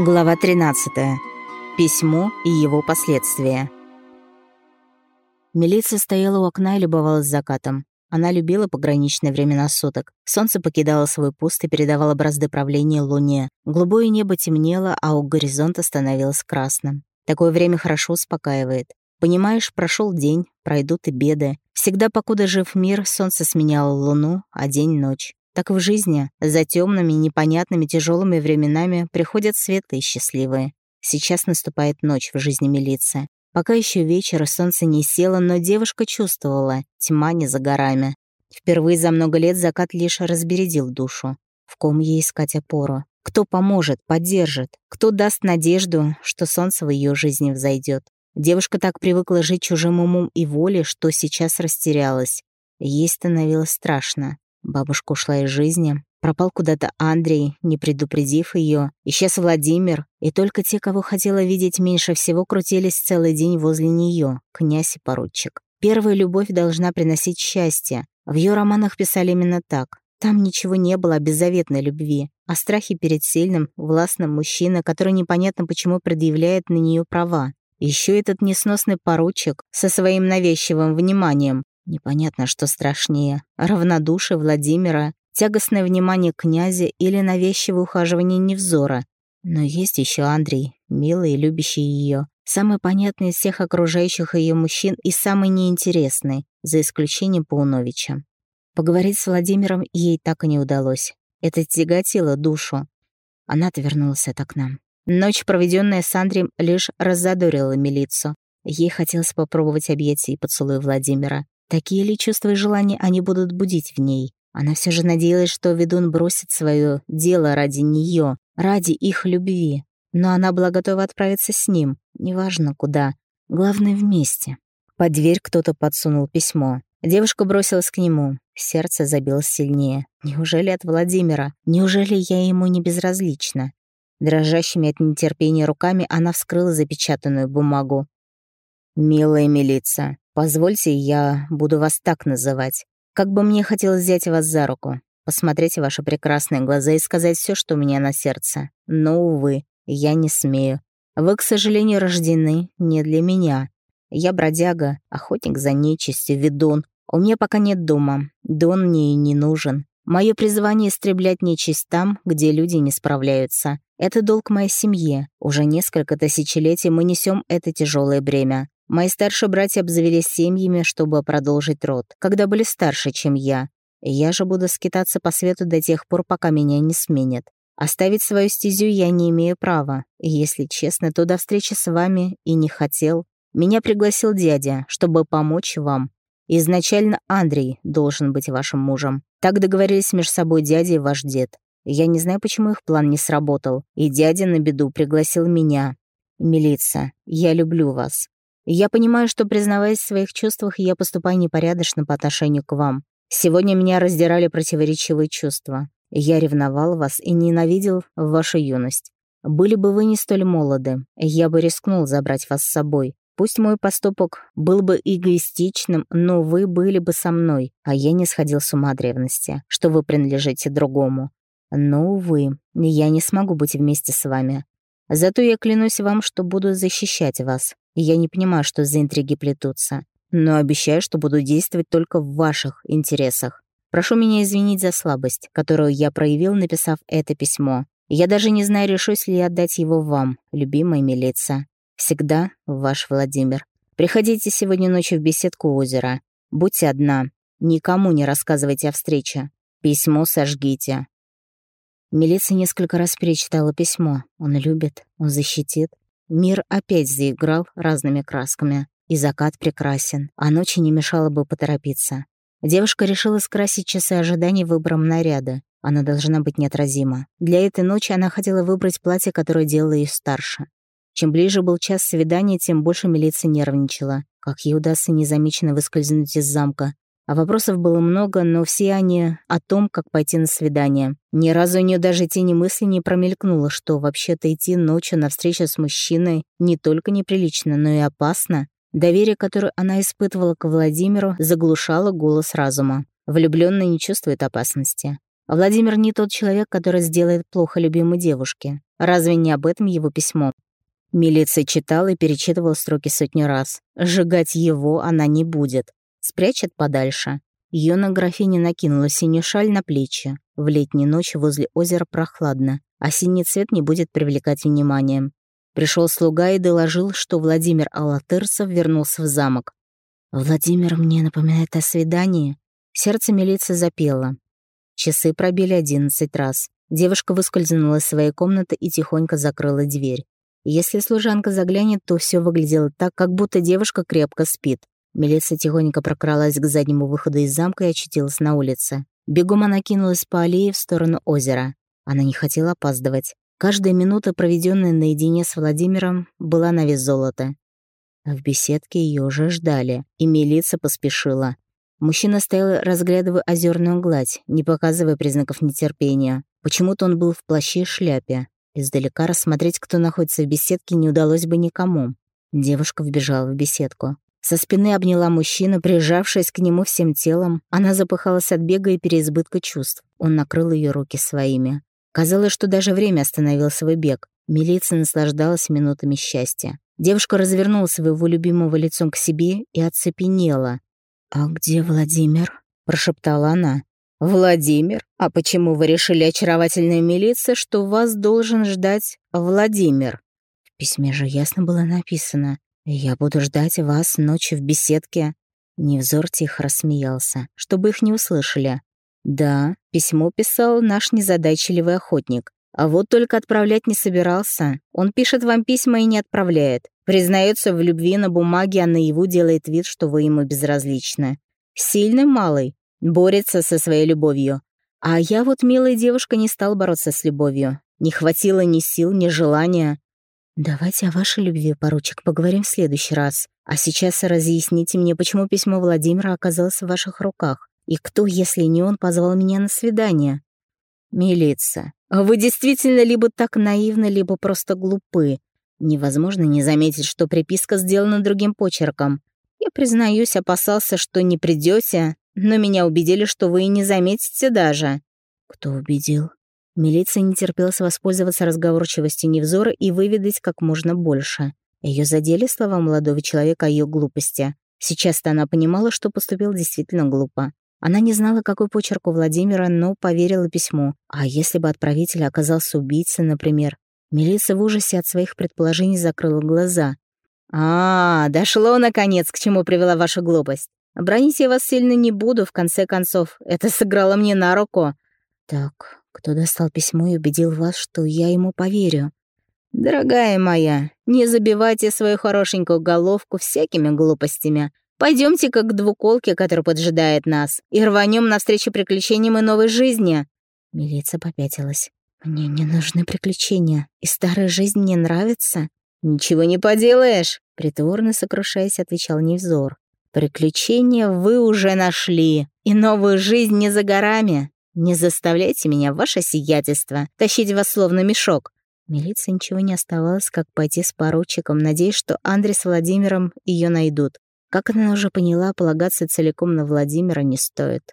Глава 13. Письмо и его последствия. Милиция стояла у окна и любовалась закатом. Она любила пограничное времена суток. Солнце покидало свой пуст и передавало бразды правления луне. Голубое небо темнело, а у горизонта становилось красным. Такое время хорошо успокаивает. Понимаешь, прошел день, пройдут и беды. Всегда, покуда жив мир, солнце сменяло луну, а день — ночь. Так в жизни за темными, непонятными, тяжелыми временами приходят светлые счастливые. Сейчас наступает ночь в жизни милиции. Пока еще вечер, солнце не село, но девушка чувствовала, тьма не за горами. Впервые за много лет закат лишь разбередил душу. В ком ей искать опору? Кто поможет, поддержит? Кто даст надежду, что солнце в ее жизни взойдет? Девушка так привыкла жить чужим умом и волей, что сейчас растерялась. Ей становилось страшно. Бабушка ушла из жизни, пропал куда-то Андрей, не предупредив ее, исчез Владимир, и только те, кого хотела видеть меньше всего, крутились целый день возле нее, князь и поручик. Первая любовь должна приносить счастье. В ее романах писали именно так. Там ничего не было о беззаветной любви, о страхе перед сильным, властным мужчиной, который непонятно почему предъявляет на нее права. Еще этот несносный поручик со своим навязчивым вниманием, Непонятно, что страшнее — равнодушие Владимира, тягостное внимание князя или навязчивое ухаживание Невзора. Но есть еще Андрей, милый и любящий ее, самый понятный из всех окружающих ее мужчин и самый неинтересный, за исключением Пауновича. Поговорить с Владимиром ей так и не удалось. Это тяготило душу. Она отвернулась от окна. Ночь, проведенная с Андреем, лишь раззадорила милицию. Ей хотелось попробовать объятия и поцелуй Владимира. Такие ли чувства и желания они будут будить в ней? Она все же надеялась, что ведун бросит свое дело ради нее, ради их любви. Но она была готова отправиться с ним, неважно куда, главное вместе. Под дверь кто-то подсунул письмо. Девушка бросилась к нему. Сердце забилось сильнее. Неужели от Владимира? Неужели я ему не безразлична? Дрожащими от нетерпения руками она вскрыла запечатанную бумагу. «Милая милиция, Позвольте, я буду вас так называть. Как бы мне хотелось взять вас за руку, посмотреть в ваши прекрасные глаза и сказать все, что у меня на сердце. Но, увы, я не смею. Вы, к сожалению, рождены не для меня. Я бродяга, охотник за нечистью, ведун. У меня пока нет дома. Дон мне и не нужен. Мое призвание — истреблять нечисть там, где люди не справляются. Это долг моей семье. Уже несколько тысячелетий мы несем это тяжелое бремя. Мои старшие братья обзавелись семьями, чтобы продолжить род, когда были старше, чем я. Я же буду скитаться по свету до тех пор, пока меня не сменят. Оставить свою стезю я не имею права. И если честно, то до встречи с вами и не хотел. Меня пригласил дядя, чтобы помочь вам. Изначально Андрей должен быть вашим мужем. Так договорились между собой дядя и ваш дед. Я не знаю, почему их план не сработал. И дядя на беду пригласил меня. Милиция, я люблю вас. Я понимаю, что, признаваясь в своих чувствах, я поступаю непорядочно по отношению к вам. Сегодня меня раздирали противоречивые чувства. Я ревновал вас и ненавидел вашу юность. Были бы вы не столь молоды, я бы рискнул забрать вас с собой. Пусть мой поступок был бы эгоистичным, но вы были бы со мной, а я не сходил с ума от ревности, что вы принадлежите другому. Но, увы, я не смогу быть вместе с вами. Зато я клянусь вам, что буду защищать вас, я не понимаю, что за интриги плетутся. Но обещаю, что буду действовать только в ваших интересах. Прошу меня извинить за слабость, которую я проявил, написав это письмо. Я даже не знаю, решусь ли я отдать его вам, любимая милиция. Всегда ваш Владимир. Приходите сегодня ночью в беседку озера. Будьте одна. Никому не рассказывайте о встрече. Письмо сожгите. Милиция несколько раз перечитала письмо. Он любит, он защитит. Мир опять заиграл разными красками. И закат прекрасен, а ночи не мешало бы поторопиться. Девушка решила скрасить часы ожидания выбором наряда. Она должна быть неотразима. Для этой ночи она хотела выбрать платье, которое делало ее старше. Чем ближе был час свидания, тем больше милиция нервничала. Как ей удастся незамеченно выскользнуть из замка, а вопросов было много, но все они о том, как пойти на свидание. Ни разу у нее даже тени мысли не промелькнуло, что вообще-то идти ночью на встречу с мужчиной не только неприлично, но и опасно. Доверие, которое она испытывала к Владимиру, заглушало голос разума. Влюбленный не чувствует опасности. Владимир не тот человек, который сделает плохо любимой девушке. Разве не об этом его письмо? Милиция читала и перечитывала строки сотни раз. Сжигать его она не будет. Спрячет подальше. Юная графиня накинула синюю шаль на плечи. В летней ночи возле озера прохладно, а синий цвет не будет привлекать вниманием. Пришел слуга и доложил, что Владимир Алатырцев вернулся в замок. «Владимир мне напоминает о свидании». Сердце милиции запело. Часы пробили одиннадцать раз. Девушка выскользнула из своей комнаты и тихонько закрыла дверь. Если служанка заглянет, то все выглядело так, как будто девушка крепко спит. Милиция тихонько прокралась к заднему выходу из замка и очутилась на улице. Бегом она кинулась по аллее в сторону озера. Она не хотела опаздывать. Каждая минута, проведенная наедине с Владимиром, была на вес золота. В беседке ее уже ждали, и милиция поспешила. Мужчина стоял, разглядывая озерную гладь, не показывая признаков нетерпения. Почему-то он был в плаще и шляпе. Издалека рассмотреть, кто находится в беседке, не удалось бы никому. Девушка вбежала в беседку. Со спины обняла мужчину, прижавшись к нему всем телом. Она запыхалась от бега и переизбытка чувств. Он накрыл ее руки своими. Казалось, что даже время остановил свой бег. Милиция наслаждалась минутами счастья. Девушка развернула своего любимого лицом к себе и оцепенела. «А где Владимир?» — прошептала она. «Владимир? А почему вы решили, очаровательная милиция, что вас должен ждать Владимир?» В письме же ясно было написано «Я буду ждать вас ночью в беседке». Невзор тихо рассмеялся, чтобы их не услышали. «Да, письмо писал наш незадачливый охотник. А вот только отправлять не собирался. Он пишет вам письма и не отправляет. Признается в любви на бумаге, а наяву делает вид, что вы ему безразличны. Сильный малый. Борется со своей любовью. А я вот, милая девушка, не стал бороться с любовью. Не хватило ни сил, ни желания. Давайте о вашей любви, поручик, поговорим в следующий раз. А сейчас разъясните мне, почему письмо Владимира оказалось в ваших руках. И кто, если не он, позвал меня на свидание? Милиция. Вы действительно либо так наивны, либо просто глупы. Невозможно не заметить, что приписка сделана другим почерком. Я, признаюсь, опасался, что не придете, но меня убедили, что вы и не заметите даже. Кто убедил? Милиция не терпелась воспользоваться разговорчивостью Невзора и выведать как можно больше. Ее задели слова молодого человека о ее глупости. Сейчас-то она понимала, что поступил действительно глупо. Она не знала, какой почерк у Владимира, но поверила письму. А если бы отправитель оказался убийцей, например? Милиция в ужасе от своих предположений закрыла глаза. «А, дошло, наконец, к чему привела ваша глупость. Бронить я вас сильно не буду, в конце концов. Это сыграло мне на руку». «Так, кто достал письмо и убедил вас, что я ему поверю?» «Дорогая моя, не забивайте свою хорошенькую головку всякими глупостями. Пойдемте-ка к двуколке, который поджидает нас, и рванем навстречу приключениям и новой жизни». Милиция попятилась. «Мне не нужны приключения, и старая жизнь мне нравится». «Ничего не поделаешь», — притворно сокрушаясь, отвечал Невзор. «Приключения вы уже нашли, и новую жизнь не за горами. Не заставляйте меня, ваше сиятельство, тащить вас словно мешок». Милиции ничего не оставалось, как пойти с поручиком, надеясь, что Андрей с Владимиром ее найдут. Как она уже поняла, полагаться целиком на Владимира не стоит.